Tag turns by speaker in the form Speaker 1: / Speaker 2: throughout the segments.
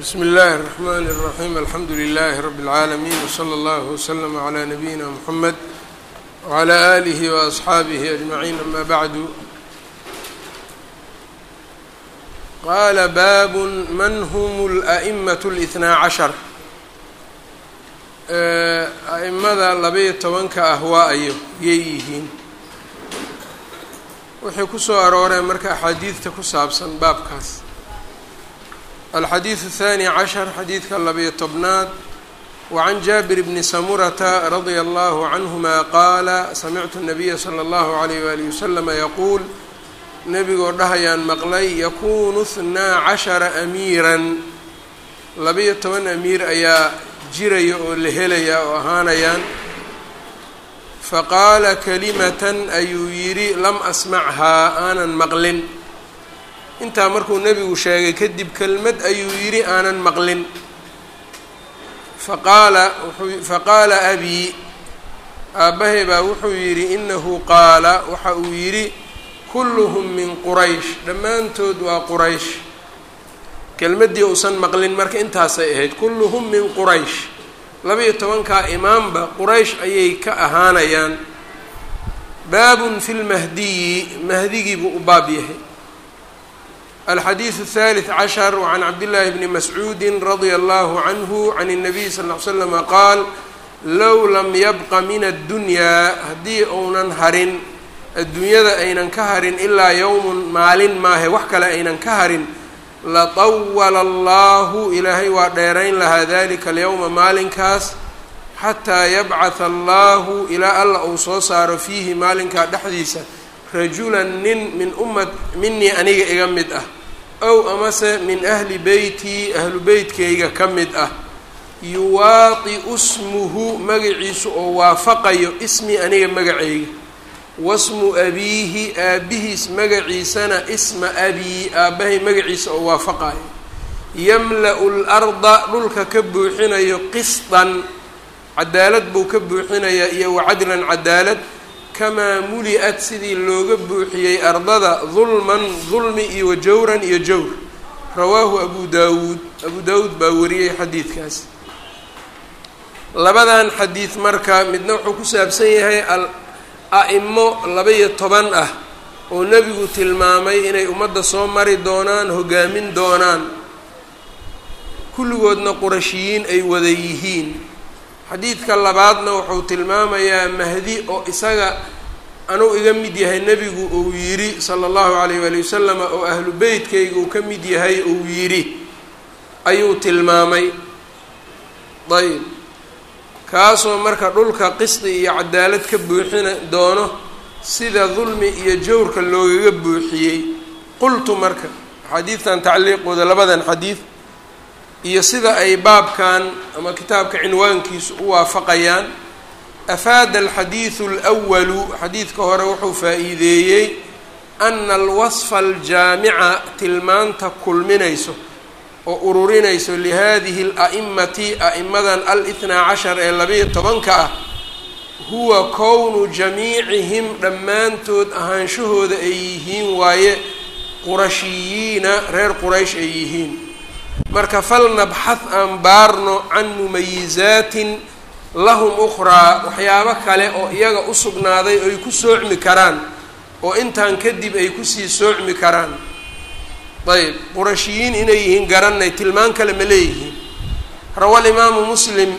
Speaker 1: bsm اllh الرحmn الرaحيم alxamdu لlh رb العaalمين وslى اllه وslm عlى نbyina mحamed وعlى آlih وأصxaabih أجمعين ama bعd qala bab man hm الأئmaة الإثنaa caشhر aئmada labaiyo tobanka ah waa ayo yay yihiin waxay ku soo arooreen marka axaadiidta ku saabsan baabkaas alxadiidu الثاني cashر xadiidka labiyo tobnaad wacan jaabir bni samurata radia allahu canهuma qaala samictu الnabiya slى اllahu عalayh walihi waslama yaquul nebigoo dhahayaan maqlay yakunu اثnaa cashara amiiran labiyo toban amiir ayaa jiraya oo la helaya oo ahaanayaan faqaala kalimatan ayuu yidhi lam asmachaa aanan maqlin intaa markuu nebigu sheegay kadib kelmad ayuu yidhi aanan maqlin. Faqaala faqaala abii aabbahay baa wuxuu yidhi inahu qaala waxa uu yidhi kulluhum min quraysh. Dhammaantood waa quraysh. Kelmaddii uusan maqlin marka intaasay ahayd kulluhum min quraysh. Laba-iyo tobankaa imaamba quraysh ayay ka ahaanayaan. Baabun fi lmahdiyi mahdigii buu u baab yahay alxadiidu الثالث cashر وعn cabdالlahi bni mascuudi radيa اllahu canhu can الnabiy sal ly slama qaal low lam yabqa min addunyaa haddii uunan harin adduunyada aynan ka harin ilaa yowmun maalin maahe wax kale aynan ka harin latawala allahu ilaahay waa dheerayn lahaa dalika alyowma maalinkaas xataa yabcatha allahu ilaa alla uu soo saaro fiihi maalinkaa dhexdiisa rajulan nin min ummad minii aniga iga mid ah ow amase min ahli beytii ahlu beytkayga ka mid ah yuwaati-u smuhu magaciisu oo waafaqayo ismi aniga magacayga wasmu abiihi aabbihiis magaciisana isma abii aabbahay magaciisa oo waafaqayo yamla-u larda dhulka ka buuxinayo qisdan cadaalad buu ka buuxinayaa iyo wacadlan cadaalad kamaa muli-ad sidii looga buuxiyey ardada dulman dulmi iyo wajawran iyo jawr. Rawaahu abu daawuud. Abu daawuud baa wariyey xadiidkaas. Labadan xadiid marka midna wuxuu ku saabsan yahay a-imo laba-iyo toban ah oo nebigu tilmaamay inay ummadda soo mari doonaan hogaamin doonaan. Kulligoodna qurashiyiin ay wada yihiin xadiidka labaadna wuxuu tilmaamayaa mahdi oo isaga anuu iga mid yahay nebigu uu yidhi sala allahu calayh waali wasalam oo ahlu beytkayga uu ka mid yahay uu yidhi. Ayuu tilmaamay. Ayb kaasoo marka dhulka qisdi iyo cadaalad ka buuxina doono sida dulmi iyo jawrka loogaga buuxiyey. Qultu marka xadiidtan tacliiqooda labadan xadiid iyo sida ay baabkan ama kitaabka cinwaankiisu u waafaqayaan afaada alxadiidu alwalu xadiidka hore wuxuu faa-iideeyey ana alwasfa aljaamica tilmaanta kulminayso oo ururinayso lihadihi ala'imati a'imadan al-ithnaa cashar ee labayo tobanka ah huwa kownu jamiicihim dhammaantood ahaanshahooda ay yihiin waaye qurashiyiina reer quraysh ay yihiin marka falnabxad aan baarno can mumayizaatin lahum ukhraa waxyaabo kale oo iyaga u sugnaaday oy ku soocmi karaan oo intaan kadib ay ku sii soocmi karaan. Ayb qurashiyiin inay yihiin garanay tilmaan kale ma leeyihiin. Rawa alimaamu muslim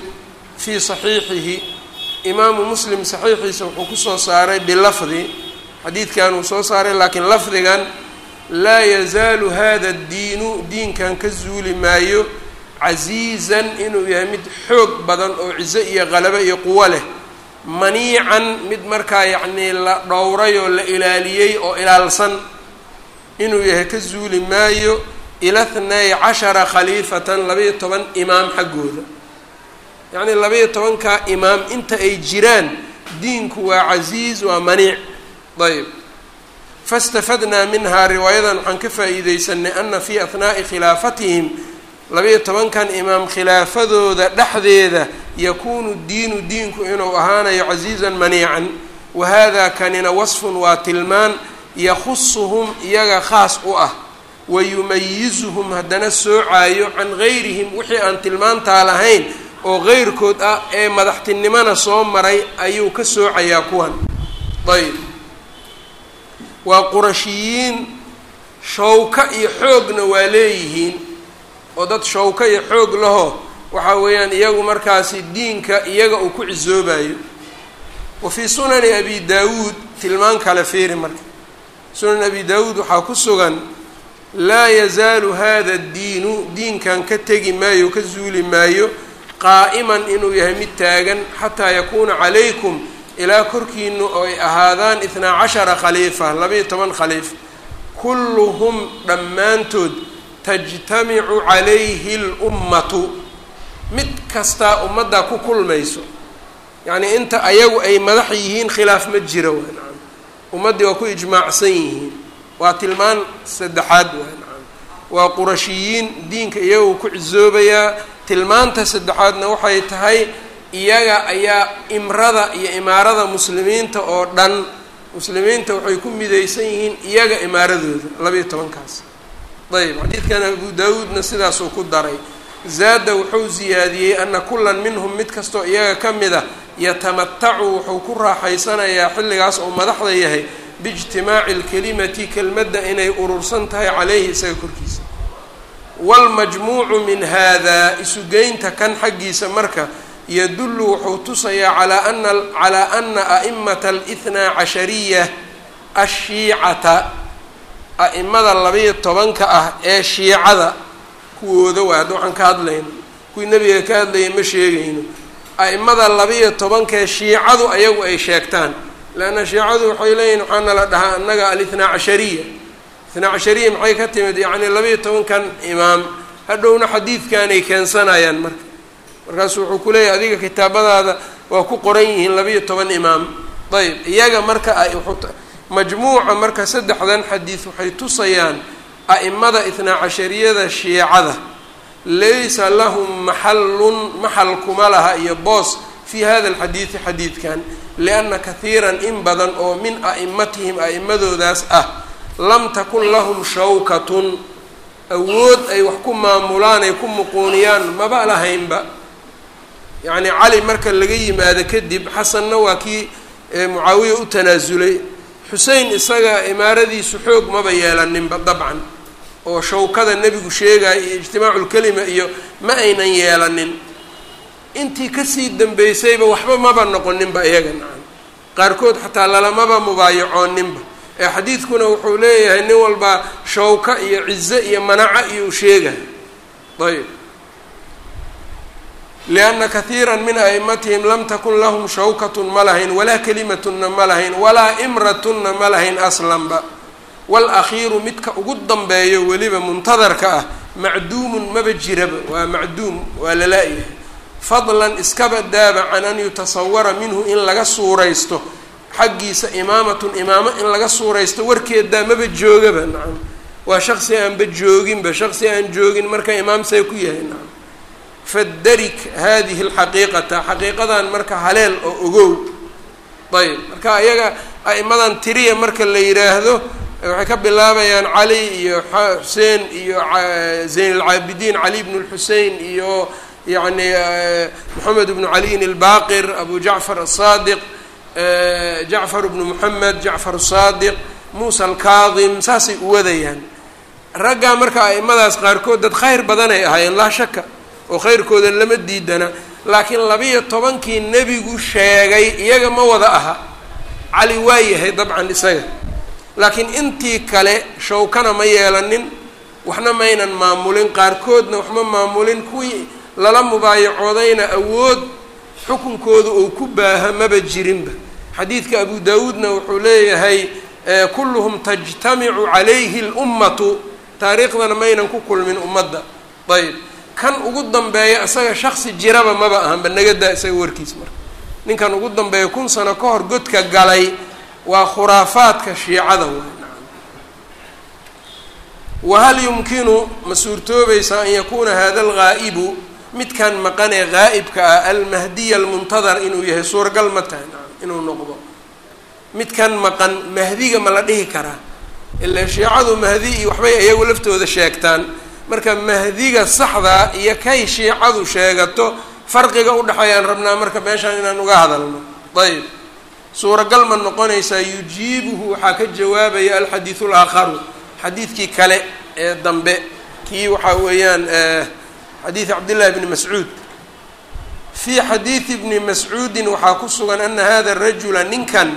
Speaker 1: fii saxiixihi. Imaamu muslim saxiixiisa wuxuu ku soo saaray bilafdi. Xadiidkan uu soo saaray laakiin lafdigan laa yazaalu hada addiinu diinkan ka zuuli maayo casiizan inuu yahay mid xoog badan oo cizo iyo qalabo iyo quwo leh. Maniican mid markaa yacnii la dhowray oo la ilaaliyey oo ilaalsan inuu yahay ka zuuli maayo ila thnay cashara khaliifatan labaiyo toban imaam xaggooda. Yacnii labaiyo tobankaa imaam inta ay jiraan diinku waa casiiz waa maniic. Ayb fastafadnaa minhaa riwaayadan waxaan ka faa-iideysanay ana fii ahnaa'i khilaafatihim labaiyo tobankan imaam khilaafadooda dhexdeeda yakuunu diinu diinku inuu ahaanayo casiizan maniican wahada kanina wasfun waa tilmaan yakhusuhum iyaga khaas u ah wayumayizuhum haddana soocaayo can gayrihim wixii aan tilmaantaa lahayn oo qeyrkood ah ee madaxtinimona soo maray ayuu ka soocayaa kuwan ayb waa qurashiyiin shawka iyo xoogna waa leeyihiin. Oo dad shawka iyo xoog laho. Waxa weeyaan iyagu markaasi diinka iyaga uu ku cisoobayo wa fii sunani abi daawuud tilmaan kale fiiri marka. Sunan abi daawuud waxaa ku sugan laa yazaalu hada addiinu diinkan ka tegi maayo ka zuuli maayo qaa'iman inuu yahay mid taagan xataa yakuuna calaykum ilaa korkiinu ay ahaadaan itnaa cashara khaliifa labaiyo toban khaliif kulluhum dhammaantood tajtamicu calayhi lummatu mid kastaa ummaddaa ku kulmayso yacnii inta ayagu ay madax yihiin khilaaf ma jira waa ummaddii waa ku ijmaacsan yihiin waa tilmaan saddexaad waa waa qurashiyiin diinka iyagu ku cisoobayaa tilmaanta saddexaadna waxay tahay iyaga ayaa imrada iyo imaarada muslimiinta oo dhan muslimiinta waxay ku midaysan yihiin iyaga imaaradooda labayo tobankaas. Ayb xadiidkan abu daawuudna sidaasuu ku daray. Zaada wuxuu ziyaadiyey ana kullan minhum mid kastoo iyaga ka mid a yatamatacu wuxuu ku raaxaysanayaa xilligaas uu madaxda yahay biijtimaaci lkelimati kelmadda inay urursan tahay caleyhi isaga korkiisa. Waalmajmuucu min hada isugeynta kan xaggiisa marka yadullu wuxuu tusayaa calaa ana calaa ana a'imataalithnaa cashariya ashiicata a'imada labayo tobanka ah ee shiicada kuwooda waa hadda waxaan ka hadlayno kuwii nebiga ka hadlayay ma sheegayno a'imada labayo tobankaee shiicadu ayagu ay sheegtaan. Leanna shiicadu waxay leeyihiin waxaa nala dhahaa annaga alithnaa cashariya. Ithnaa cashariya maxay ka timid? Yacni labayo tobankan imaam hadhowna xadiidkanay keensanayaan marka markaasu wuxuu ku leeyahay adiga kitaabadaada waa ku qoran yihiin labayo toban imaam. Ayb iyaga marka majmuuca marka saddexdan xadiid waxay tusayaan a'imada ithnaa cashariyada shiicada laysa lahum maxallun maxal kuma laha iyo boos fii hada alxadiidi xadiidkan lianna kahiiran in badan oo min a'imatihim a'imadoodaas ah lam takun lahum shawkatun. Awood ay wax ku maamulaan ay ku muquuniyaan maba lahaynba yacni cali marka laga yimaado kadib xasanna waa kii mucaawiya u tanaasulay. Xusein isaga imaaradiisu xoog maba yeelaninba dabcan oo shawkada nebigu sheegaya iyo ijtimaacu lkelima iyo ma aynan yeelanin intii ka sii dambeysayba waxba maba noqoninba iyaga nacan qaarkood xataa lalamaba mubaayacooninba ee xadiidkuna wuxuu leeyahay nin walba shawka iyo cize iyo manaca iyo u sheegaya ayb lianna kahiira min a'imatihim lam takun lahum shawkatun ma lahayn walaa kelimatunna ma lahayn walaa imratunna ma lahayn aslanba waalakhiiru midka ugu dambeeyo weliba muntadarka ah macduumun maba jiraba waa macduum waa lala-yahay fadlan iskaba daaba can an yutasawara minhu in laga suuraysto xaggiisa imaamatun imaamo in laga suuraysto warkeedaa maba joogaba nacam waa shaqsi aanba jooginba shaqsi aan joogin marka imaam see ku yahay nacam fadarik hadihi alxaqiiqata xaqiiqadan marka haleel oo ogow. Ayb marka ayaga a'imadan tiriya marka la yidhaahdo waxay ka bilaabayaan cali iyo xuseen iyo zayn alcaabidiin cali bnu lxusein iyo yacni moxamed bnu caliyin albaqir abu jacfar asaadiq jacfar bnu moxamed jacfar saadiq muusa alkaadim saasay u wadayaan. Raggaa marka a'imadaas qaarkood dad khayr badanay ahaayeen laa shaka oo khayrkooda lama diidana laakiin labiyo tobankii nebigu sheegay iyaga ma wada aha cali waa yahay dabcan isaga. Laakiin intii kale shawkana ma yeelanin waxna maynan maamulin qaarkoodna waxma maamulin kuwii lala mubaayacoodayna awood xukunkooda uu ku baaha maba jirinba. Xadiidka abu daawuudna wuxuu leeyahay kulluhum tajtamicu calayhi lummatu taariikhdana maynan ku kulmin ummadda. Ayb kan ugu dambeeya isaga shaksi jiraba maba ahanba nagadaa isaga warkiis marka. Ninkan ugu dambeeya kun sano ka hor godka galay waa khuraafaadka shiicada waay wahal yumkinu ma suurtoobaysaa an yakuuna hada alghaa'ibu midkan maqanee ghaa'ibka ah almahdiya almuntadar inuu yahay suuragal ma tahay inuu noqdo. Midkan maqan mahdiga ma la dhihi karaa ilaa shiicadu mahdi iyo waxbay iyagu laftooda sheegtaan marka mahdiga saxdaa iyo kay shiicadu sheegato farqiga udhexeeyaan rabnaa marka meeshaan inaan uga hadalno. Ayb suuragal ma noqonaysaa yujiibuhu waxaa ka jawaabaya alxadiidu alaakharu xadiidkii kale ee dambe. Kii waxaa weeyaan xadiid cabdillahi bni mascuud. Fii xadiidi bni mascuudin waxaa ku sugan ana hada rajula ninkan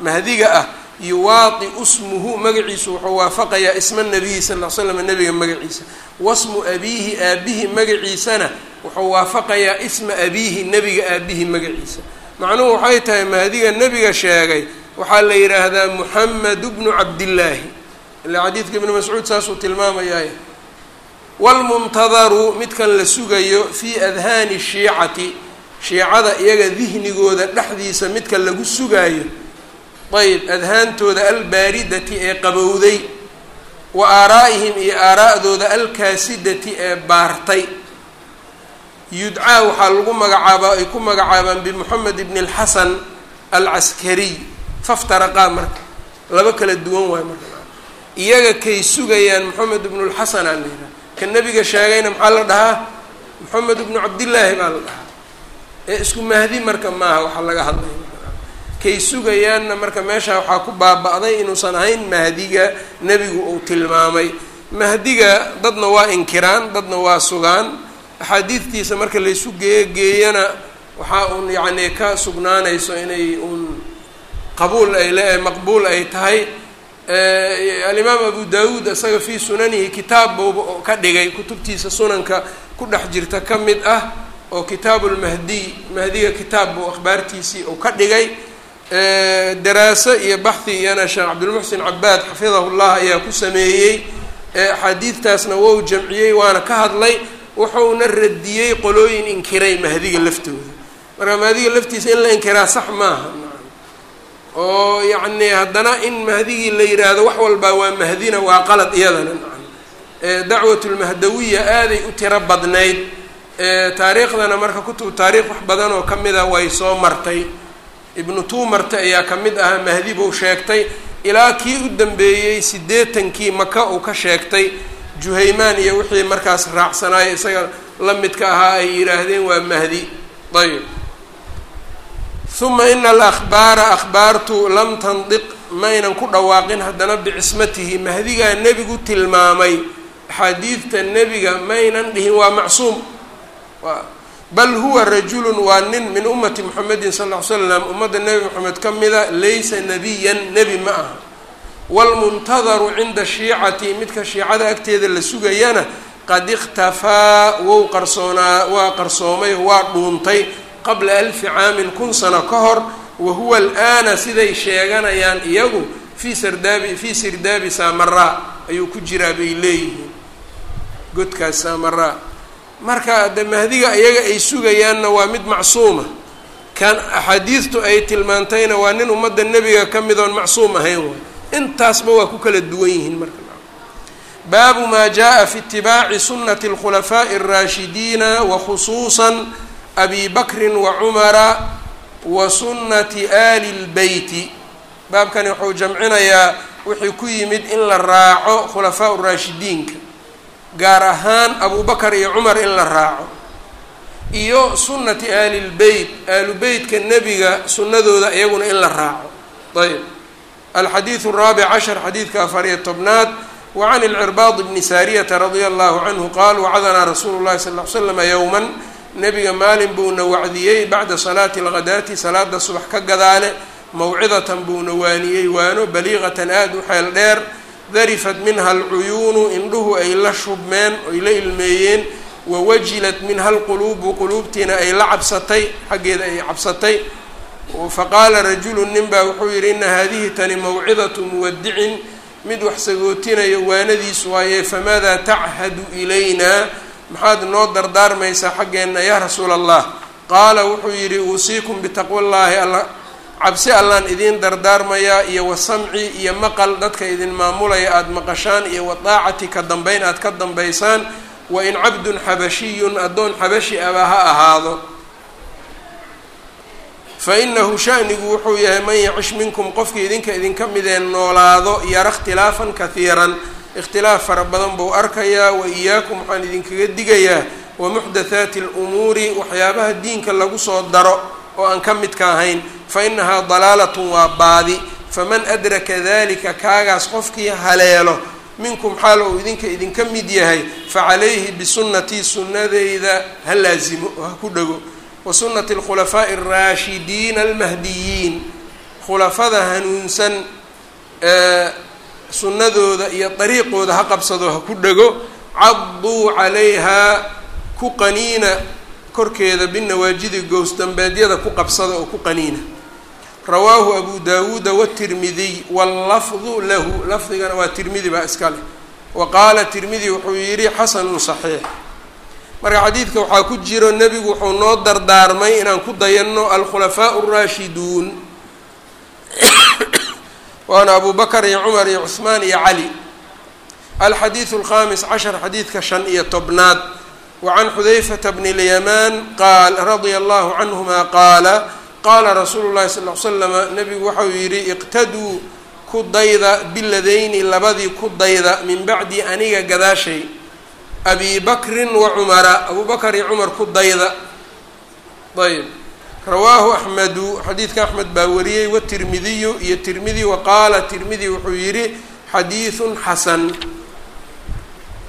Speaker 1: mahdiga ah yuwaadi smuhu magaciisu wuxuu waafaqayaa isma nabiyi sal l slam nabiga magaciisa. Wasmu abiihi aabihi magaciisana wuxuu waafaqayaa isma abiihi nebiga aabihi magaciisa. Macnuhu waxay tahay mahdiga nebiga sheegay waxaa la yidhaahdaa muxamedu bnu cabdillaahi. Ilaa xadiidka ibnu mascuud saasuu tilmaamayaay wlmuntadaru midkan la sugayo fii adhaani shiicati shiicada iyaga dihnigooda dhexdiisa midka lagu sugaayo ayb adhaantooda albaaridati ee qabowday wa aaraa'ihim iyo aaraa'dooda alkaasidati ee baartay. Yudcaa waxaa lagu magacaabaa ay ku magacaabaan bimuxamed ibni alxasan alcaskariy faftaraqaa marka laba kala duwan waay marka. Iyaga kay sugayaan moxamed ibnu lxasan aa la yidhaha ka nebiga sheegayna maxaa la dhahaa? Moxamed ibnu cabdillaahi baa la dhahaa. Ee isku mahdi marka maaha waxaa laga hadlaya kay sugayaanna marka meesha waxaa ku baaba-day inuusan ahayn mahdiga nebigu uu tilmaamay. Mahdiga dadna waa inkiraan dadna waa sugaan. Axaadiidtiisa marka laysu geeyo geeyana waxaa uun yacni ka sugnaanayso inay uun qabuul ay le maqbuul ay tahay. Alimaam abu dawuud isaga fii sunanihi kitaab buuba ka dhigay kutubtiisa sunanka ku dhex jirta ka mid ah oo kitaabu lmahdiy mahdiga kitaab buu akhbaartiisii uu ka dhigay daraaso iyo baxhi iyana sheekh cabdilmuxsin cabaad xafidahu llah ayaa ku sameeyey. Axaadiidtaasna wou jamciyey waana ka hadlay wuxuuna radiyey qolooyin inkiray mahdiga laftooda. Marka mahdiga laftiisa in la inkiraa sax maaha oo yacni haddana in mahdigii la yidhaahdo wax walbaa waa mahdina waa qalad iyadana dacwatulmahdawiya aaday u tiro badnayd. Taariikhdana marka kutub taariikh wax badan oo ka mida way soo martay ibnu tuumarta ayaa ka mid ahaa mahdi buu sheegtay ilaa kii u dambeeyey siddeetankii maka uu ka sheegtay. Juhaymaan iyo wixii markaas raacsanaaya isaga la midka ahaa ay yidhaahdeen waa mahdi. Ayb uma ina alakhbaara akhbaartu lam tandiq maynan ku dhawaaqin haddana bicismatihi. Mahdigaa nebigu tilmaamay axaadiidta nebiga maynan dhihin waa macsuum bal huwa rajulun waa nin min ummati moxamedin sal ll ly slam ummadda nebi moxamed ka mida laysa nebiyan nebi ma aha. Waalmuntadaru cinda shiicati midka shiicada agteeda la sugayana qad ikhtafaa wou qarsoonaa waa qarsoomay waa dhuuntay qabla alfi caamin kun sano ka hor wa huwa alaana siday sheeganayaan iyagu fii sardaabi fii sirdaabi saamaraa ayuu ku jiraa bay leeyihiin. Godkaas saamaraa marka de mahdiga iyaga ay sugayaanna waa mid macsuuma kan axaadiidtu ay tilmaantayna waa nin ummadda nebiga ka mid oon macsuum ahayn waay intaasba waa ku kala duwan yihiin marka baabu maa jaa fi itibaaci sunati اlkhulafaaءi الraashidiina wakhusuusan abi bakrin wa cumara wa sunati ali اlbeyti baabkani wuxuu jamcinayaa wixii ku yimid in la raaco khulafaa raashidiinka gaar ahaan abu bakar iyo cumar in la raaco. Iyo sunati ali lbeyt aalu beytka nebiga sunnadooda iyaguna in la raaco. Ayb alxadiidu الraabic cashar xadiidka afariyo tobnaad. Wa can ilcirbaad bni saariyata radia allahu canhu qaal wacadanaa rasuulu llahi sal l slama yowman. Nebiga maalin buuna wacdiyey bacda salaati alghadaati salaada subax ka gadaale. Mawcidatan buuna waaniyey waano baliiqatan aada u xeel dheer darifat minha alcuyuunu indhuhu ay la shubmeen oy la ilmeeyeen wawajilat minha alquluubu quluubtiina ay la cabsatay xaggeeda ay cabsatay. Faqaala rajulu nin baa wuxuu yidhi ina haadihi tani mawcidatu muwadicin mid wax sagootinayo waanadiis waaye famaadaa tachadu ilayna? Maxaad noo dardaarmaysaa xaggeenna yaa rasuula allah qaala wuxuu yidhi uusiikum bitaqwa llaahi cabsi allaan idiin dardaarmayaa iyo wa samci iyo maqal dadka idin maamulaya aada maqashaan iyo wa daacati ka dambayn aada ka dambaysaan wa in cabdun xabashiyun addoon xabashi aba ha ahaado. Fa inahu shanigu wuxuu yahay man yacish minkum qofkii idinka idinka midee noolaado yara ikhtilaafan kahiiran ikhtilaaf fara badan buu arkayaa wa iyaakum waxaan idinkaga digayaa wa muxdathaati alumuuri waxyaabaha diinka lagu soo daro oo aan ka midka ahayn fa inahaa dalaalatun waa baadi faman adraka dalika kaagaas qofkii haleelo minkum xaal ou idinka idinka mid yahay facalayhi bisunnatii sunnadeyda ha laasimo oo ha ku dhego wa sunnati alkhulafaa'i alraashidiina almahdiyiin khulafada hanuunsan sunnadooda iyo dariiqooda ha qabsado ha ku dhego cadduu calayhaa ku qaniina korkeeda binawaajidi gows dambeedyada ku qabsada oo ku qaniina rawaahu abu dawuuda watirmidiy wallafdu lahu lafdigana waa tirmidi baa iska leh. Wa qaala tirmidi wuxuu yidhi xasanun saxiix. Marka xadiidka waxaa ku jiro nebigu wuxuu noo dardaarmay inaan ku dayanno alkhulafaau alraashiduun waana abu bakar iyo cumar iyo cuhmaan iyo cali alxadiidu alkhamis cashar xadiidka shan iyo tobnaad. Wacan xudayfata bni lyamaan qaal radia allahu canhuma qaala qaala rasuulu llahi sal l slama nabigu waxau yidhi iqtaduu ku dayda biladayni labadii ku dayda min bacdi aniga gadaashay abi bakrin wa cumara. Abu bakar iyo cumar ku dayda. Ayb rawaahu axmedu xadiidka axmed baa wariyey watirmidiyu iyo tirmidi wa qaala tirmidi wuxuu yidhi xadiidun xasan.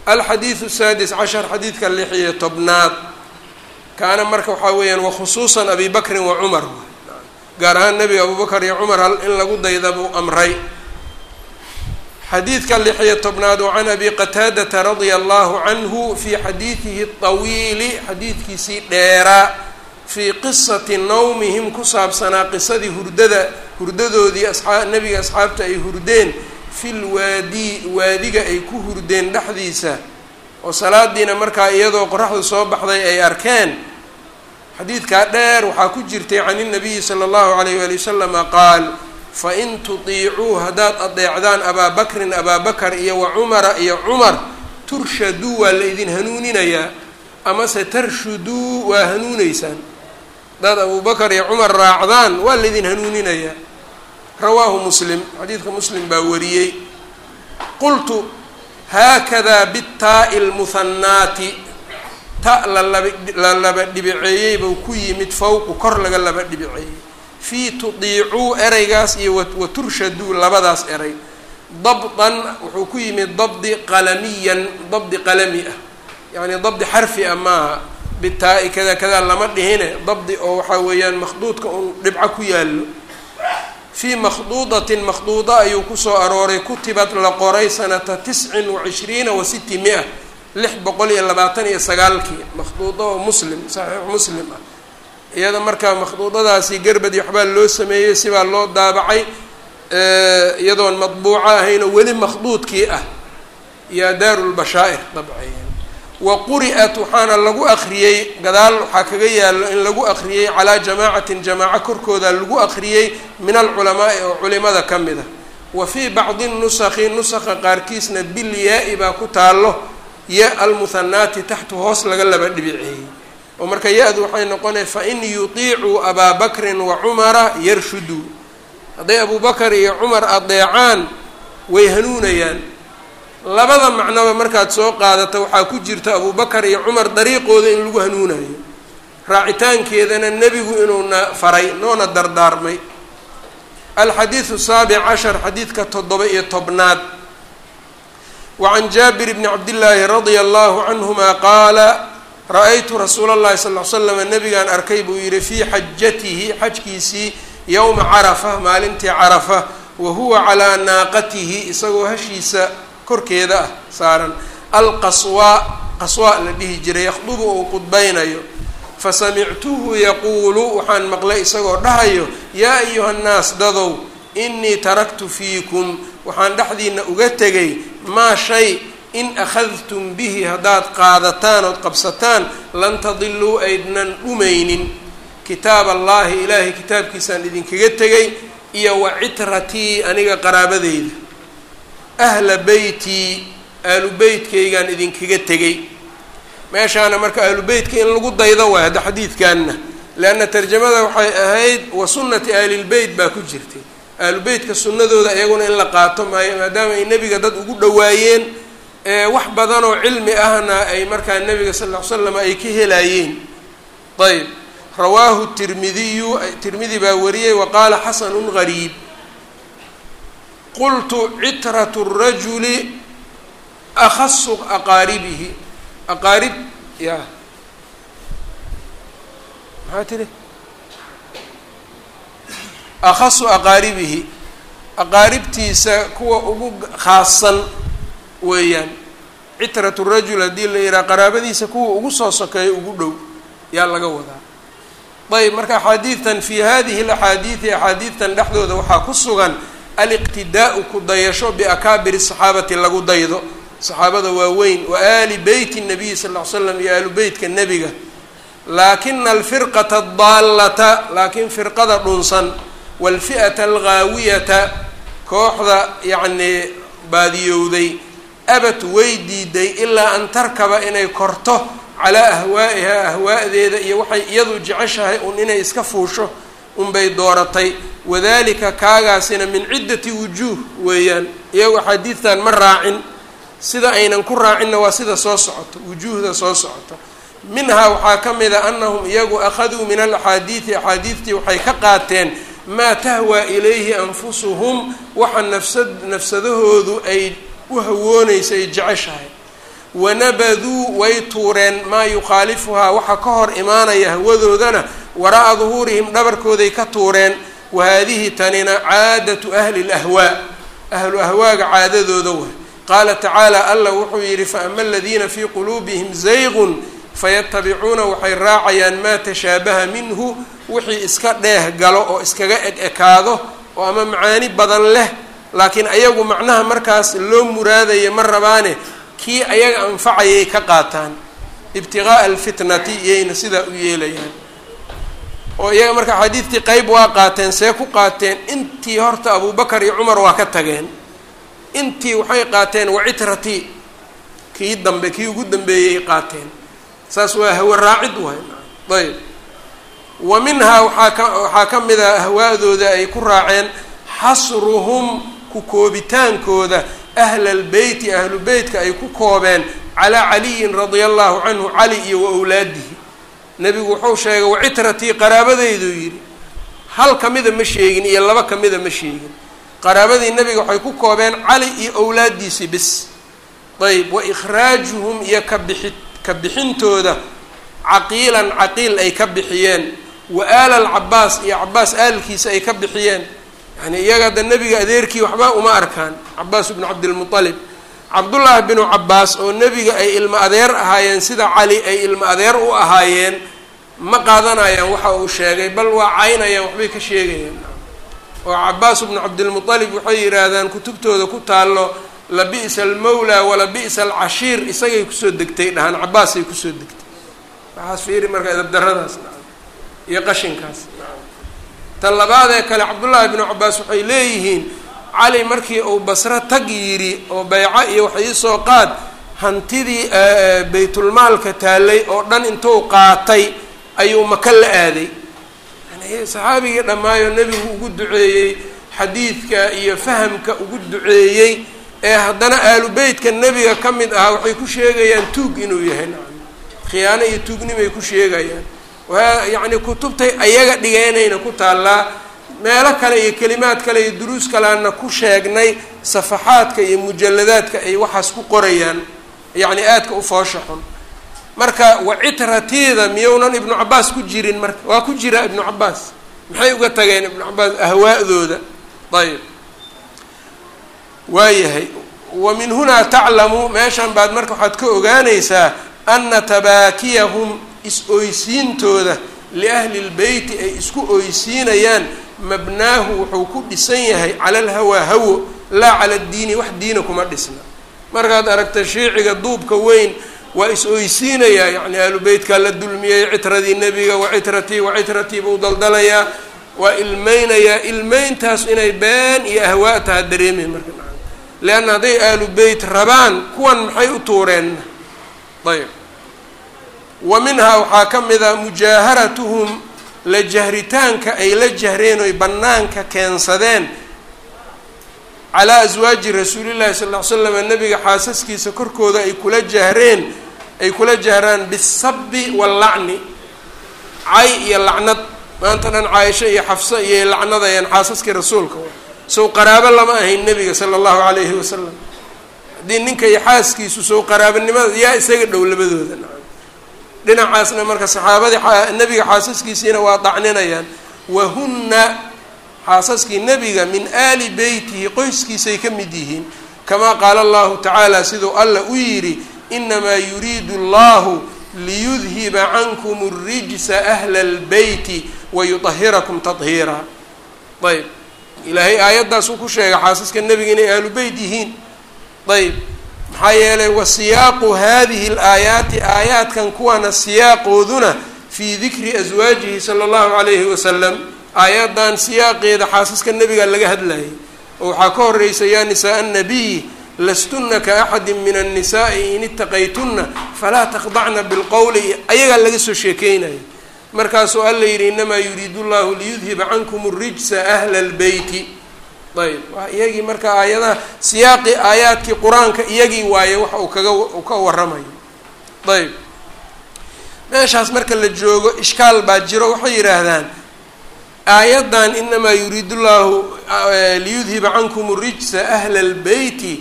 Speaker 1: Alxadiidu saadis cashar xadiidka lix iyo tobnaad. Kaana marka waxaa weeyaan wakhusuusan abi bakrin wa cumar gaar ahaan nebiga abu bakar iyo cumar hal in lagu dayda buu amray. xadiidka lix iyo tobnaad oo can abi qataadata radia allahu canhu fii xadiidihi طawiili xadiidkiisii dheeraa fii qisati nawmihim ku saabsanaa qisadii hurdada hurdadoodii asaa nebiga asxaabta ay hurdeen fil waadi waadiga ay ku hurdeen dhexdiisa. oo salaadiina markaa iyadoo qoraxdu soo baxday ay arkeen xadiidkaa dheer waxaa ku jirtay can inabiyi sala allahu alayh waali wasalama qaal fain tutiicuu haddaad adeecdaan abaa bakrin abaa bakar iyo wa cumara iyo cumar turshaduu waa la idin hanuuninayaa amase tarshuduu waa hanuuneysaan haddaad abuu bakar iyo cumar raacdaan waa laydin hanuuninayaa. Rawaahu muslim xadiidka muslim baa wariyey. Qultu haakadaa bitaa'i lmuhannaati ta lalaba la laba dhibiceeyey buu ku yimid fawqu kor laga laba dhibiceeyey fii tudiicuu ereygaas iyo wa turshaduu labadaas eray. Dabdan wuxuu ku yimid dabdi qalamiyan dabdi qalami ah. Yacni dabdi xarfi ah maaha bitaa-i kada kadaa lama dhihine. Dabdi oo waxaa weeyaan makhduudka un dhibco ku yaallo. Fii makhduudatin makhduuda ayuu ku soo arooray. Kutibad la qoray sanata tiscin wa cishriina wa siti mia lix boqol iyo labaatan iyo sagaalkii makhduuda oo muslim saxiix muslim ah. Iyada markaa makhduudadaasi gerbadi waxbaa loo sameeyey sibaa loo daabacay iyadoon madbuuco ahaynoo weli makhduudkii ah yaa daarulbashaa'ir dabceeyeen wa quri-at waxaana lagu akriyey gadaal waxaa kaga yaallo in lagu akriyey calaa jamaacatin jamaaco korkooda lagu akriyey min alculamaai oo culimada ka mid a wa fii bacdi nusakhi nusakha qaarkiisna bilyaa-i baa ku taallo ya almuhanaati taxtu hoos laga laba dhibiceeyey oo marka ya-du waxay noqonay fain yutiicuu abaa bakrin wa cumara yarshuduu hadday abuu bakar iyo cumar adeecaan way hanuunayaan. Labada macnoba markaad soo qaadata waxaa ku jirta abuu bakar iyo cumar dariiqooda in lagu hanuunayo. Raacitaankeedana nebigu inuuna faray noona dardaarmay. Alxadiidu saabic cashar xadiidka toddoba iyo tobnaad wacan jaabir bni cabdillaahi radia allahu canhuma qaala ra'aytu rasuula llahi sal l slam nabigaan arkay buu yihi fii xajatihi xajkiisii yowma carafa maalintii carafa wa huwa calaa naaqatihi isagoo hashiisa korkeeda ah saaran alqaswaa qaswaa la dhihi jiray yakhdubu uu qudbaynayo fasamictuhu yaquulu waxaan maqlay isagoo dhahayo yaa ayuha nnaas dadow inii taraktu fiikum waxaan dhexdiina uga tegay maa shay in akhadtum bihi haddaad qaadataan ood qabsataan lan tadiluu aydnan dhumaynin. Kitaab allaahi ilaahay kitaabkiisaan idinkaga tegay iyo wa citratii aniga qaraabadeyda. Ahla beytii ahlu beytkaygaan idinkaga tegay. Meeshaana marka ahlu beytka in lagu daydo waay hadda xadiidkanna leanna tarjamada waxay ahayd wa sunnati ahlilbeyt baa ku jirtay ahlubeytka sunnadooda iyaguna in la qaato maayo maadaama ay nebiga dad ugu dhowaayeen wax badan oo cilmi ahna ay markaa nebiga sal ll slam ay ka helayeen ayb rawaahu tirmidiyu tirmidi baa wariyey wa qaala xasanun gariib. Qultu citratu rajuli akhasu aqaaribihi. Aqaarib ya. Maxaa tiri akhasu aqaaribihi aqaaribtiisa kuwa ugu khaasan weeyaan. Citratu rajul haddii la yidhaha qaraabadiisa kuwa ugu soo sokeeyo ugu dhow yaa laga wadaa. Ayb marka axaadiidtan fii hadihi alaxaadiidi axaadiidtan dhexdooda waxaa ku sugan aliqtidaau ku dayasho biakaabiri saxaabati lagu daydo. Saxaabada waaweyn wa aali beyti nabiyi sal ll ly slam iyo aalu beytka nebiga laakina alfirqata adaalata laakiin firqada dhunsan waalfi'ata algaawiyata kooxda yacnii baadiyowday abad way diiday ilaa an tarkaba inay korto calaa ahwaa'ihaa ahwaadeeda iyo waxay iyadu jeceshahay un inay iska fuusho unbay dooratay wadalika kaagaasina min ciddati wujuuh weeyaan iyagu axaadiidtan ma raacin sida aynan ku raacinna waa sida soo socoto wujuuhda soo socoto minhaa waxaa ka mid a annahum iyagu akhaduu min alaxaadiidi axaadiidtii waxay ka qaateen maa tahwaa ilayhi anfusuhum waxa nafsad nafsadahoodu ay u hawoonaysa ay jeceshahay. Wanabaduu way tuureen maa yukhaalifuhaa waxa ka hor imaanaya hawadoodana waraa'a duhuurihim dhabarkooday ka tuureen wa haadihi tanina caadatu ahli lahwaa ahlu ahwaaga caadadooda way qaala tacaala allah wuxuu yidhi faama aladiina fii quluubihim zayqun fayatabicuuna waxay raacayaan maa tashaabaha minhu wixii iska dheeh galo oo iskaga eg ekaado oo ama macaani badan leh. Laakiin ayagu macnaha markaas loo muraadaya ma rabaane kii ayaga anfacayay ka qaataan. Ibtiqaa'a alfitnati iyayna sidaa u yeelayaan. Oo iyaga marka xadiidtii qeyb waa qaateen see ku qaateen intii horta abubakar iyo cumar waa ka tageen. Intii waxay qaateen wacitrati kii dambe kii ugu dambeeyay qaateen saas waa hawa raacid waay. Ayb. Wa minhaa waxaa ka waxaa ka mid a ahwaadooda ay ku raaceen xasruhum ku koobitaankooda. Ahla albeyti ahlu beytka ay ku koobeen calaa caliyin radia allahu canhu cali iyo wa wlaadihi nebigu wuxuu sheegay wacitratii qaraabadayduu yidhi hal kamida ma sheegin iyo laba kamida ma sheegin. Qaraabadii nebiga waxay ku koobeen cali iyo owlaadiisii bis. Ayb. Wa ikhraajuhum iyo kabixi ka bixintooda caqiilan caqiil ay ka bixiyeen wa aala alcabaas iyo cabaas aalkiisa ay ka bixiyeen. Yani iyaga hadda nebiga adeerkii waxba uma arkaan. Cabaas bnu cabdilmualib cabdullaahi binu cabaas oo nebiga ay ilmo adeer ahaayeen sida cali ay ilmo adeer u ahaayeen ma qaadanayaan waxa uu sheegay bal waa caynayaan waxbay ka sheegayaan oo cabaas bnu cabdilmualib waxay yidhaahdaan kutubtooda ku taallo labi'sa almawla walabi'sa alcashiir isagay ku soo degtay dhahaan cabaasay ku soo degtay. Waxaas fiiri marka edabdaradaas iyo qashinkaas tan labaadee kale cabdullaahi binu cabaas waxay leeyihiin cali markii uu basro tag yidhi oo bayco iyo wax iisoo qaad hantidii baytulmaalka taallay oo dhan intuu qaatay ayuu maka la aaday. Saxaabigii dhammaayo nebigu ugu duceeyey xadiidka iyo fahamka ugu duceeyey ee haddana aalu beytka nebiga ka mid ahaa waxay ku sheegayaan tuug inuu yahay. khiyaano iyo tuugnimay ku sheegayaan. Waa yacni kutubtay ayaga dhigeenayna ku taallaa meelo kale iyo kelimaad kale iyo duruus kaleana ku sheegnay safaxaadka iyo mujalladaadka ay waxaas ku qorayaan. Yacni aadka u foosha xun marka wacitratiida miyownan ibnu cabaas ku jirin marka waa ku jira ibnu cabaas maxay uga tageen ibnu cabaas ahwaa'dooda? Ayb waayahay wa min hunaa taclamu meeshan baad marka waxaad ka ogaanaysaa ana tabaakiyahum is-oysiintooda liahli lbeyti ay isku oysiinayaan mabnaahu wuxuu ku dhisan yahay cala alhawaa hawo laa cala addiini wax diina kuma dhisna. Markaad aragta shiiciga duubka weyn waa is-oysiinayaa yacni ahlu beytkaa la dulmiyey citradii nebiga wa citratii wa citratii buu daldalayaa waa ilmeynayaa ilmeyntaas inay been iyo ahwaa taha dareemay marka leanna hadday ahlu beyt rabaan kuwan maxay u tuureen ayb wa minhaa waxaa ka mid a mujaaharatuhum la jahritaanka ay la jahreen oy bannaanka keensadeen calaa aswaaji rasuulillahi sal ll ly slam nabiga xaasaskiisa korkooda ay kula jahreen ay kula jahraan bisabi wallacni cay iyo lacnad maanta dhan caaisho iyo xafso iyo lacnadayaan xaasaskii rasuulka sow qaraabo lama ahayn nebiga sala allahu calayhi wasalam haddii ninka iyo xaaskiisu sow qaraabanimada yaa isaga dhow labadooda dhinacaasna marka saxaabadii nebiga xaasaskiisiina waa dacninayaan wahunna xaasaskii nebiga min aali beytihi qoyskiisay ka mid yihiin kamaa qaala allahu tacaala siduu alla u yidhi inamaa yuriidu allahu liyudhiba cankum اrijsa ahla اlbeyti wayuطahirakum tahiira ayb ilaahay aayaddaas uu ku sheegay xaasaska nebiga inay ahlu beyt yihiin. Ayb maxaa yeelay wa siyaaqu haadihi alaayaati aayaadkan kuwana siyaaqooduna fii dikri aswaajihi sala allahu calayhi wasalam aayaddan siyaaqeeda xaasaska nebiga laga hadlayay. Oo waxaa ka horreysa yaa nisaa annabiy lastuna ka axadin min annisaai in itaqaytunna falaa taqdacna bilqowli ayagaa laga soo sheekeynayo markaasuu alla yidhi inamaa yuriidu llahu liyudhiba cankum الrijsa ahla اlbeyti ayb waa iyagii marka aayadaha siyaaqi aayaadkii qur-aanka iyagii waaye waxa uu kaga uu ka waramayo ayb meeshaas marka la joogo ishkaal baa jiro waxay yidhaahdaan aayaddan inamaa yuriidu llahu liyudhiba cankum rijsa ahla اlbeyti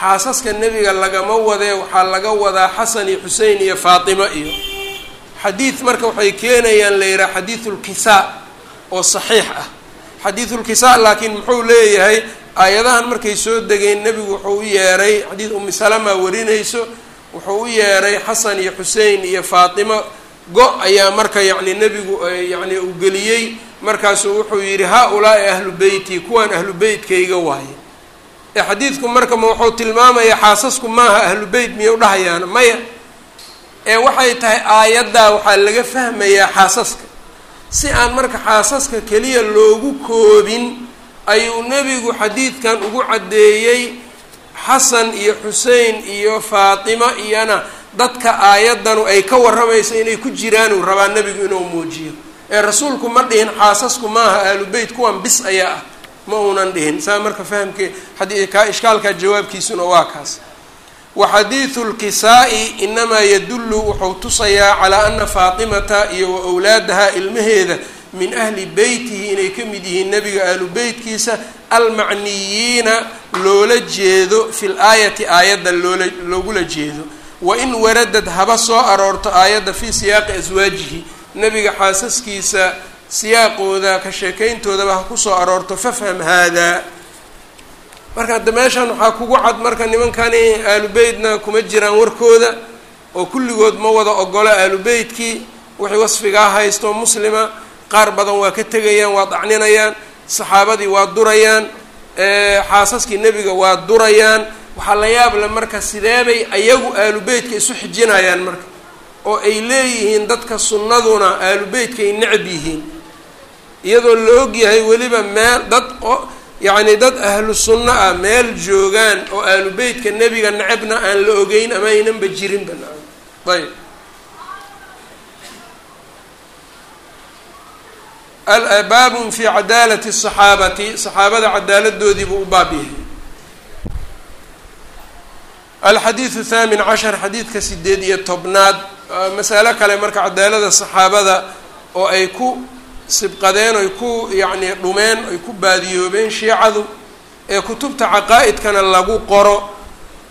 Speaker 1: xaasaska nebiga lagama wadee waxaa laga wadaa xasan iyo xusein iyo faatimo iyo xadiid marka waxay keenayaan la yidhaha xadiidulkisaa oo saxiix ah. Xadiidulkisaa laakiin muxuu leeyahay aayadahan markay soo degeen nebigu wuxuu u yeeray xadiid umi salama warinayso wuxuu u yeeray xasan iyo xusein iyo faatimo go- ayaa marka yacni nebigu yacni uu geliyey markaasuu wuxuu yidhi haa-ulaai ahlu beyti kuwaan ahlu beytkayga waaye. Ee xadiidku marka ma wuxuu tilmaamayaa xaasasku maaha ahlu beyt miyay dhahayaana maya ee waxay tahay aayaddaa waxaa laga fahmayaa xaasaska. Si aan marka xaasaska keliya loogu koobin ayuu nebigu xadiidkan ugu caddeeyey xasan iyo xusein iyo faatimo iyana dadka aayaddanu ay ka warramayso inay ku jiraanuu rabaa nebigu inuu muujiyo. Ee rasuulku ma dhihin xaasasku maaha ahlu beyt kuwan bis ayaa ah. Ma uunan dhihin. Saa marka fahamkee kaa ishkaalkaa jawaabkiisuna waa kaas wa xadiidu lkisaa-i inamaa yadullu wuxuu tusayaa calaa ana faatimata iyo wa wlaadaha ilmaheeda min ahli beytihi inay ka mid yihiin nebiga ahlu beytkiisa almacniyiina loola jeedo fi l aayati aayadda loola loogula jeedo. Wa in waradad haba soo aroorto aayadda fii siyaaqi aswaajihi nebiga xaasaskiisa siyaaqooda ka sheekayntoodaba ha ku soo aroorto fafham haadaa marka hadda meeshan waxaa kugu cad marka nimankani aalu beytna kuma jiraan warkooda oo kulligood ma wada ogolo aalu beytkii wixii wasfigaa haysto muslima qaar badan waa ka tegayaan waa dacninayaan saxaabadii waa durayaan xaasaskii nebiga waa durayaan. Waxaa la yaable marka sideebay ayagu aalu beytka isu xijinayaan marka oo ay leeyihiin dadka sunnaduna aalu beytka ay necab yihiin. Iyadoo la ogyahay weliba meel dad yacni dad ahlu sunno ah meel joogaan oo ahlu beytka nebiga necebna aan la ogeyn ama aynanba jirin banaan ayb baabun fi cadaalati asaxaabati saxaabada cadaaladoodii buu u baab yahay. Alxadiidu thaamin cashar xadiidka sideed iyo tobnaad ah, masalo kale marka cadaalada saxaabada oo ay ku sibqadeen oy ku yacni dhumeen oy ku baadiyoobeen shiicadu ee kutubta caqaa-idkana lagu qoro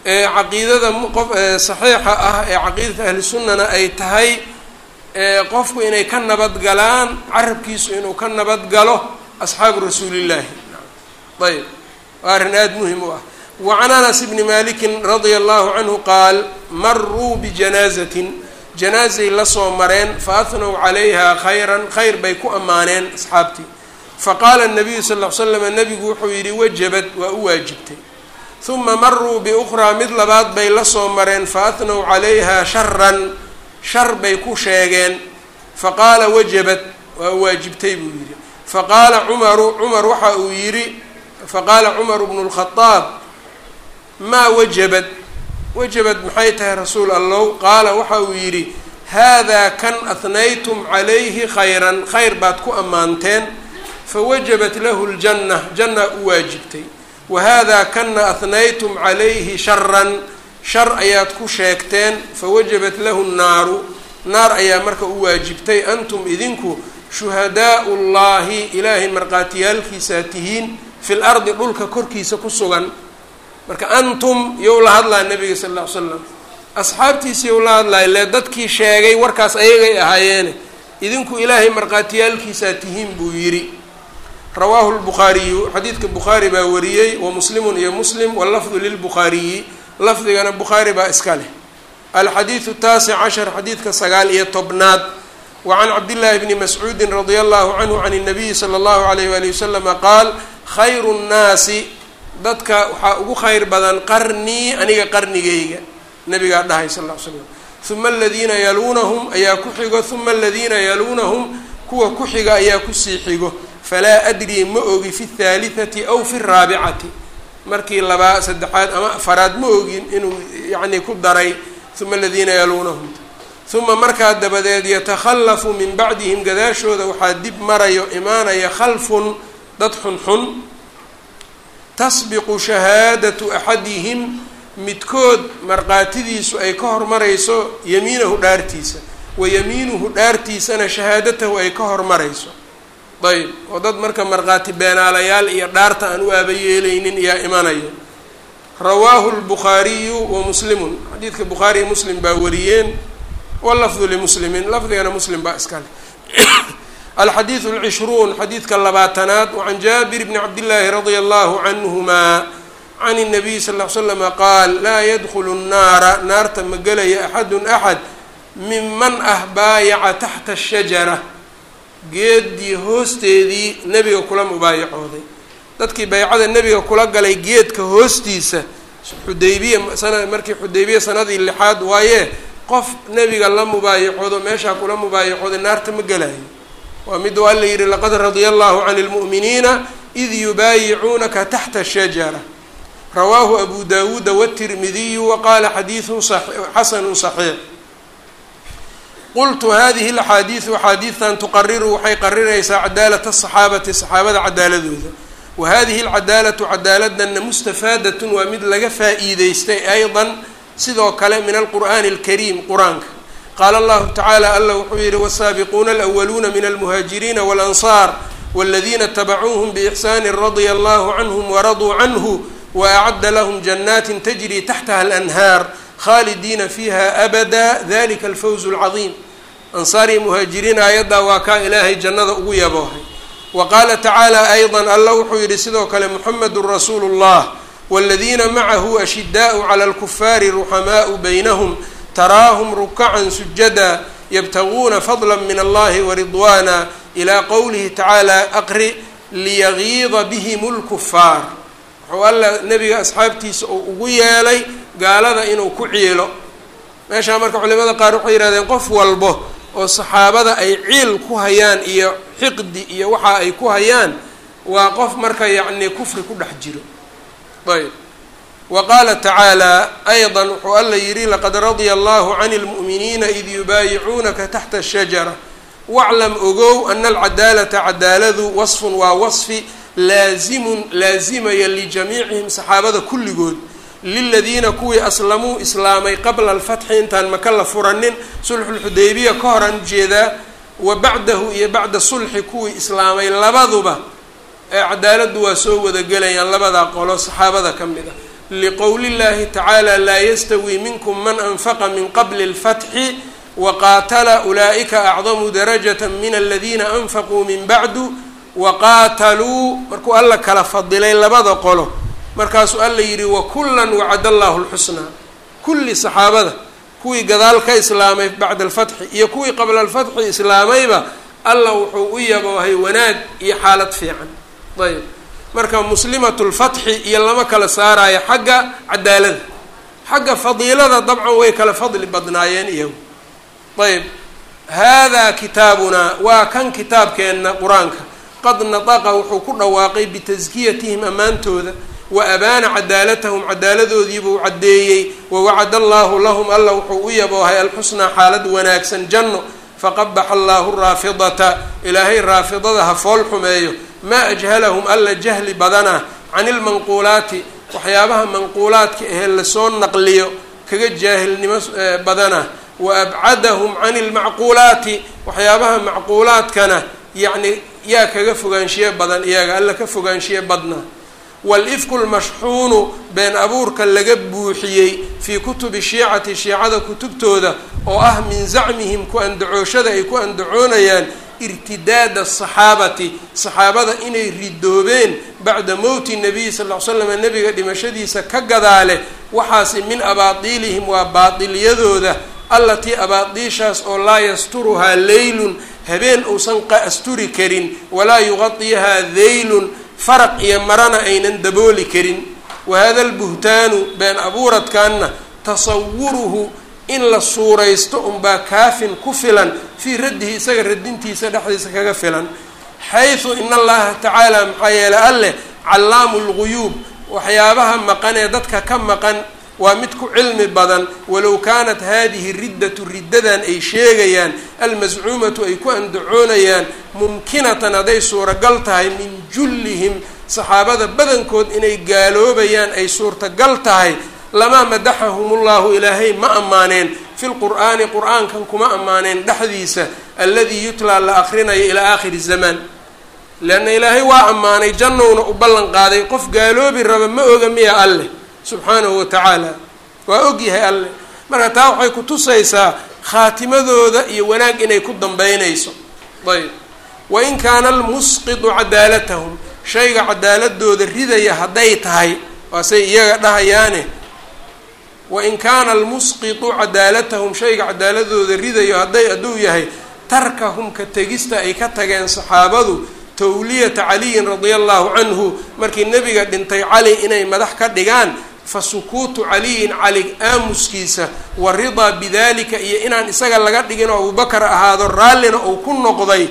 Speaker 1: ee caqiidada qof saxiixa ah ee caqiidata ahli sunnana ay tahay qofku inay ka nabadgalaan carabkiisu inuu ka nabadgalo asxaabu rasuulillaahi. Ayb waa arrin aada muhiim u ah. Wacan anas bni malikin radia allahu canhu qaal maruu bijanaazatin janaazay la soo mareen fa ahnow calayha khayran khayr bay ku ammaaneen asxaabtii. Faqaala nabiyu sal l slam nabigu wuxuu yidhi wajabad waa u waajibtay. Huma maruu biukhraa mid labaad bay la soo mareen fa ahnow calayha sharan shar bay ku sheegeen. Faqaala wajabad waa waajibtay buu yidhi. Faqaala cumaru cumar waxa uu yidhi faqaala cumaru bnu lkhadaab maa wajabad wajabad maxay tahay rasuul allow? Qaala waxa uu yidhi haadaa kan ahnaytum calayhi khayran. Khayr baad ku ammaanteen. Fawajabat lahu ljanna janna u waajibtay. Wa haadaa kanna ahnaytum calayhi sharan shar ayaad ku sheegteen. Fawajabat lahu nnaaru. Naar ayaa marka u waajibtay. Antum idinku shuhadaau llahi ilaahay markhaatiyaalkiisaa tihiin. Fil ardi dhulka korkiisa ku sugan marka antum iyou la hadlaa nabiga sal alla ly slam asxaabtiisii la hadlaaya lee dadkii sheegay warkaas ayagay ahaayeene idinku ilaahay markhaatiyaalkiisaa tihiin buu yidhi. Rawaahu lbukhaariyu xadiidka bukhaari baa wariyey wa muslimun iyo muslim wallafdu lilbukhaariyi. Lafdigana bukhaari baa iska leh. Alxadiidu taasic cashar xadiidka sagaal iyo tobnaad. Wa can cabdillaahi bni mascuudin radia allahu canhu can اnabiyi sala allahu alayh waali wasalama qaal khayru nnaasi dadka waxaa ugu khayr badan qarnii aniga qarnigayga nabigaa dhahay sal ll slam uma aladiina yaluunahum ayaa ku xigo. Uma aladiina yaluunahum kuwa ku xiga ayaa ku sii xigo. Falaa adrii ma ogi fi lthaalithati aw fi raabicati markii labaa saddexaad ama afaraad ma ogin inuu yacnii ku daray. Uma aladiina yaluunahum. Uma markaa dabadeed yatakhallafu min bacdihim gadaashooda waxaa dib marayo imaanaya khalfun dad xunxun tasbiqu shahaadatu axadihim midkood markhaatidiisu ay ka hormarayso yamiinahu dhaartiisa wa yamiinuhu dhaartiisana shahaadatahu ay ka hormarayso. Ayb oo dad marka markhaati beenaalayaal iyo dhaarta aan u aaba yeelaynin yaa imanayo. Rawaahu lbukhaariyu wa muslimun. Xadiidka bukhaari iyo muslim baa wariyeen. Walafdu limuslimin lafdigana muslim baa iska leh alxadiidu alcishruun xadiidka labaatanaad wacan jaabir bni cabdillaahi radia allahu canhuma can الnabiy sal ll slama qaal laa yadkhulu nnaara naarta ma gelaya axadun axad minman ah baayaca taxta ashajara geeddii hoosteedii nebiga kula mubaayacooday dadkii baycada nebiga kula galay geedka hoostiisa xudaybiya sana markii xudaybiya sanadii lixaad waaye qof nebiga la mubaayacoodo meeshaa kula mubaayacooday naarta ma gelayo waa mid waa la yidhi laqad radia allahu can lmu'miniina id yubaayicuunaka taxta shajara rawaahu abu dawuuda wاtirmidiyu waqaala xadiidu xasanu صaxiix qultu hadihi اlaxaadiidu axaadiidtan tuqariru waxay qarinaysaa cadaalata asaxaabati saxaabada cadaaladooda wa hadihi alcadaalatu cadaaladana mustafaadatun waa mid laga faa'iideystay ayضa sidoo kale min alqur'ani اlkariim qur-aanka qaala allahu tacaala alla wuxuu yihi wالsaabiquuna alأwaluuna min almuhaajiriina wاlansaar wاladiina itabacuuhm bإxsaani radia allahu canhm waraduu canhu waacadda lahm janaatin tajri taxtaha alanhaar khaalidiina fiiha abada dalika alfawz اlcadiim ansaari muhaajiriin aayaddaa waa kaa ilaahay jannada ugu yaboohay wa qaala tacaala ayضa alla wuxuu yihi sidoo kale muxamadu rasuulu اllah wاladiina macahu ashidaءu calى اlkufaari ruxamaau baynahum taraahum rukacan sujada yabtaguuna fadla min allahi waridwana ilaa qowlihi tacaala aqri liyagiida bihim اlkufaar wuxuu alla nebiga asxaabtiisa uu ugu yeelay gaalada inuu ku ciilo meeshaa marka culimada qaar waxay yihahdeen qof walbo oo saxaabada ay ciil ku hayaan iyo xiqdi iyo waxa ay ku hayaan waa qof marka yacni kufri ku dhex jiro ayb waqaala tacaala ayda wuxuu alla yidhi laqad radia allahu cani lmu'miniina id yubaayicuunaka taxta ashajara waclam ogow ana alcadaalata cadaaladu wasfun waa wasfi laasimun laasimaya lijamiicihim saxaabada kulligood. Liladiina kuwii aslamuu islaamay qabla alfatxi intaan maka la furanin sulxulxudaybiya ka horaan jeedaa wa bacdahu iyo bacda sulxi kuwii islaamay labaduba ee cadaaladdu waa soo wada gelayaan labadaa qolo saxaabada ka mid ah liqowli llahi tacaala laa yastawi minkum man anfaqa min qabli اlfatxi waqaatala ulaa'ika acdamu darajata min aladiina anfaquu min bacdu waqaataluu markuu alla kala fadilay labada qolo markaasuu alla yidhi wakullan wacad allahu lxusnaa kulli saxaabada kuwii gadaal ka islaamay bacda alfatxi iyo kuwii qabla alfatxi islaamayba alla wuxuu u yaboohay wanaag iyo xaalad fiican. Ayb marka muslimatu lfatxi iyo lama kala saarayo xagga cadaalada xagga fadiilada dabcan way kala fadli badnaayeen iyagu. Ayb haadaa kitaabunaa waa kan kitaabkeenna qur'aanka. Qad nataqa wuxuu ku dhawaaqay bitaskiyatihim ammaantooda. Wa abaana cadaalatahum cadaaladoodiibuu caddeeyey. Wawacada allaahu lahum alla wuxuu u yaboohay alxusnaa xaalad wanaagsan janno. Faqabaxa allaahu raafidata. Ilaahay raafidada ha fool xumeeyo maa ajhalahum alla jahli badana can ilmanquulaati waxyaabaha manquulaadka ahee la soo naqliyo kaga jaahilnimo badana. Wa abcadahum can ilmacquulaati waxyaabaha macquulaadkana yacni yaa kaga fogaanshiye badan iyaga alla ka fogaanshiye badna. Wal-ifku lmashxuunu been abuurka laga buuxiyey fii kutubi shiicati shiicada kutubtooda oo ah min zacmihim ku andacooshada ay ku andacoonayaan irtidaada asaxaabati saxaabada inay ridoobeen bacda mowti nabiyi sal ll ly slam nebiga dhimashadiisa ka gadaale waxaasi min abaatiilihim waa baatilyadooda allatii abaadiishaas oo laa yasturuhaa leylun habeen uusan asturi karin walaa yuqadiyahaa daylun faraq iyo marana aynan dabooli karin. Wahada albuhtaanu been abuuradkanna tasawuruhu in la suuraysto unbaa kaafin ku filan fii raddihi isaga radintiisa dhexdiisa kaga filan xaysu in allaha tacaala maxaa yeelay alleh callaamu lguyuub waxyaabaha maqan ee dadka ka maqan waa mid ku cilmi badan. Walow kaanat hadihi riddatu riddadan ay sheegayaan almascuumatu ay ku andacoonayaan mumkinatan hadday suuragal tahay min jullihim saxaabada badankood inay gaaloobayaan ay suurtagal tahay lamaa madaxahumullahu ilaahay ma ammaaneen. Fi lqur'aani qur'aankan kuma ammaaneen dhexdiisa alladii yutlaa la akrinayo ilaa aakhiri zamaan leanna ilaahay waa ammaanay jannowna u ballan qaaday qof gaaloobi raba ma oga miya alleh subxaanahu watacaala waa ogyahay alleh marka taa waxay ku tusaysaa khaatimadooda iyo wanaag inay ku dambeynayso ayb. Wain kaana almusqitu cadaalatahum shayga cadaaladooda ridaya hadday tahay waasay iyaga dhahayaane wain kaana almusqitu cadaalatahum shayga cadaaladooda ridayo hadday hadduu yahay tarkahum ka tegista ay ka tageen saxaabadu tawliyata caliyin radia allahu canhu. Markii nebiga dhintay cali inay madax ka dhigaan fa sukuutu caliyin cali aamuskiisa wa ridaa bidalika iyo inaan isaga laga dhigin oo abubakar ahaado raallina uu ku noqday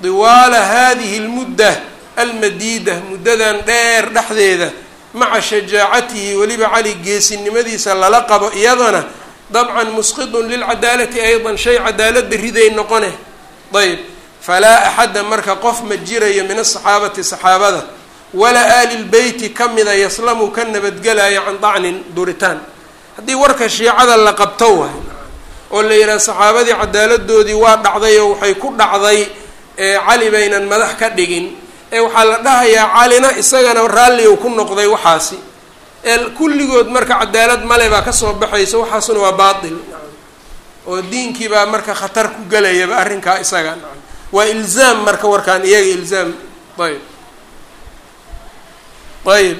Speaker 1: diwaala hadihi lmudda almadiida muddadan dheer dhexdeeda maca shajaacatihi weliba cali geesinimadiisa lala qabo iyadana dabcan musqidun lilcadaalati aydan shay cadaalada riday noqone. Ayb falaa axadda marka qof ma jirayo min asaxaabati saxaabada. Walaa aali lbeyti ka mida yaslamu ka nabadgelaya can dacnin duritaan. Haddii warka shiicada la qabto waay. Oo la yidhaha saxaabadii cadaaladoodii waa dhacday oo waxay ku dhacday cali baynan madax ka dhigin ee waxaa la dhahayaa calina isagana raalli uu ku noqday waxaasi. Ee kulligood marka cadaalad male baa ka soo baxaysa waxaasuna waa baatil. Oo diinkii baa marka khatar ku gelayaba arrinkaa isaga. Waa ilzaam marka warkaan iyaga ilzaam. Ayb ayb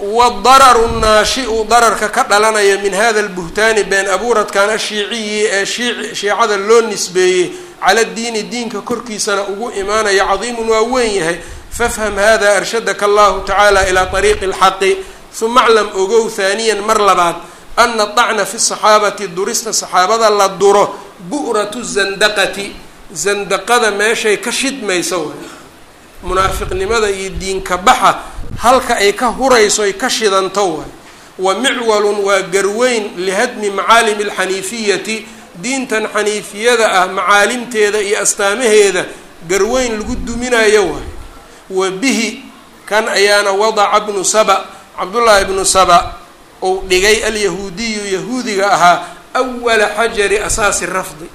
Speaker 1: wadararu naashiu dararka ka dhalanaya min hada lbuhtaani been abuuradkan ashiiciyi ee shii shiicada loo nisbeeyey cala diini diinka korkiisana ugu imaanaya cadiimun waa weyn yahay fafham hada arshadaka allahu tacaala ilaa ariiqi اlxaqi uma aclam ogow haaniyan mar labaad ana dacna fi saxaabati durista saxaabada la duro bu'ratu zandaqati zandaqada meeshay ka shidmayso waay munaafiqnimada iyo diinka baxa halka ay ka hurayso ay ka shidanto waay wa micwalun waa garweyn lihadmi macaalimi alxaniifiyati diintan xaniifiyada ah macaalimteeda iyo astaamaheeda garweyn lagu duminayo waay wa bihi kan ayaana wadaca bnu saba cabdullaahi bnu saba uu dhigay alyahuudiyu yahuudiga ahaa awala xajari asaasi rafdi.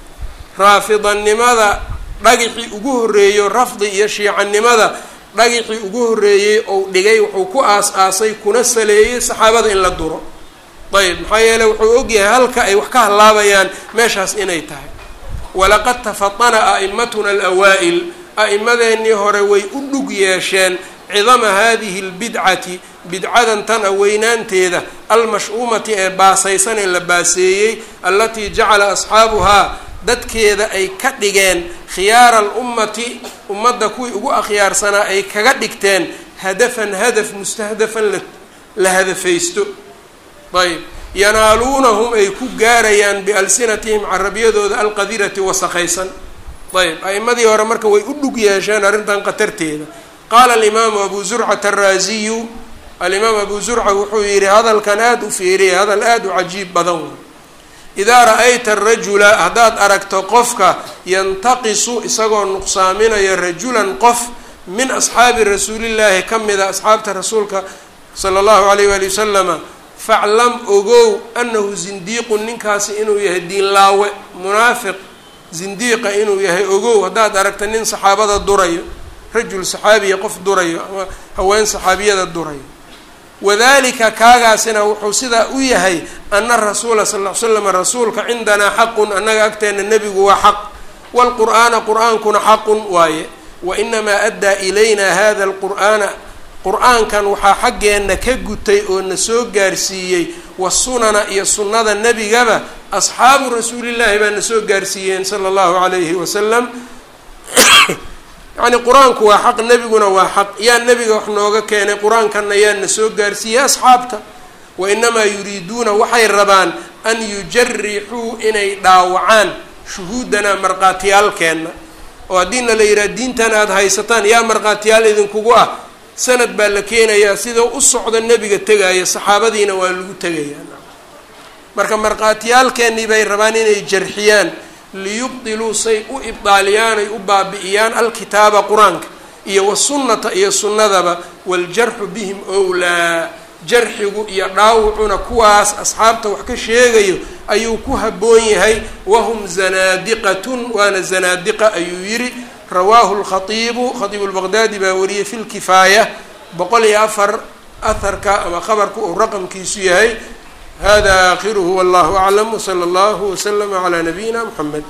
Speaker 1: Raafidanimada dhagixii ugu horreeyo rafdi iyo shiicanimada dhagixii ugu horreeyey ou dhigay wuxuu ku aas-aasay kuna saleeyey saxaabada in la duro. Ayb maxaa yeele wuxuu ogyahay halka ay wax ka hallaabayaan meeshaas inay tahay. Walaqad tafatana a'imatuna alawaa'il a'imadeennii hore way u dhug yeesheen cidama hadihi lbidcati bidcadan tan a weynaanteeda almash-uumati ee baasaysan ee la baaseeyey allatii jacala asxaabuhaa dadkeeda ay ka dhigeen khiyaara alummati ummadda kuwii ugu akhyaarsanaa ay kaga dhigteen hadafan hadaf mustahdafan la la hadafaysto. Ayb yanaaluunahum ay ku gaarayaan bialsinatihim carabiyadooda alqadirati wasaqaysan ayb a'imadii hore marka way u dhug yeesheen arrintan khatarteeda. Qaala alimaamu abu zurcata araasiyu alimaam abu zurca wuxuu yidhi hadalkan aada u fiiriyay hadal aada u cajiib badan wey idaa ra'ayta arajula haddaad aragto qofka yantaqisu isagoo nuqsaaminaya rajulan qof min asxaabi rasuulillaahi ka mida asxaabta rasuulka sala allahu alayh waali wasalama faclam ogow annahu zindiiqun ninkaasi inuu yahay diinlaawe munaafiq zindiiqa inuu yahay ogow haddaad aragta nin saxaabada durayo rajul saxaabiya qof durayo ama haween saxaabiyada durayo. Wadalika kaagaasina wuxuu sidaa u yahay ana rasuula sal ll slam rasuulka cindanaa xaqun annaga agteena nebigu waa xaq. Waalqur'aana qur'aankuna xaqun waaye. Wa inamaa addaa ilayna hada alqur'aana qur'aankan waxaa xaggeenna ka gutay oo na soo gaarsiiyey wasunana iyo sunnada nebigaba asxaabu rasuulillaahi baa na soo gaarsiiyeen sala allahu calayhi wasalam yacni qur'aanku waa xaq nebiguna waa xaq. Yaa nebiga wax nooga keenay qur'aankanna yaa na soo gaarsiiyey asxaabta. Wa inamaa yuriiduuna waxay rabaan an yujarixuu inay dhaawacaan shuhuudanaa markhaatiyaalkeenna. Oo haddiina la yidhaha diintan aada haysataan yaa markhaatiyaal idinkugu ah sanad baa la keenayaa sidoo u socda nebiga tegaya saxaabadiina waa lagu tegayaa. Marka markhaatiyaalkeennii bay rabaan inay jarxiyaan liyubdiluu say u ibdaaliyaan ay u baabi'iyaan alkitaaba qur'aanka iyo wasunnata iyo sunnadaba waljarxu bihim owlaa jarxigu iyo dhaawucuna kuwaas asxaabta wax ka sheegayo ayuu ku habboon yahay wahum zanaadiqatun waana zanaadiqa ayuu yidhi rawaahu lkhaiibu khaiibu lbaqdaadi baa wariyey fi lkifaaya boqol iyo afar aharka ama khabarka uu raqamkiisu yahay. Hada aakhiruhu wallahu aclam wsala allahu waslama calaa nabiyina muxamed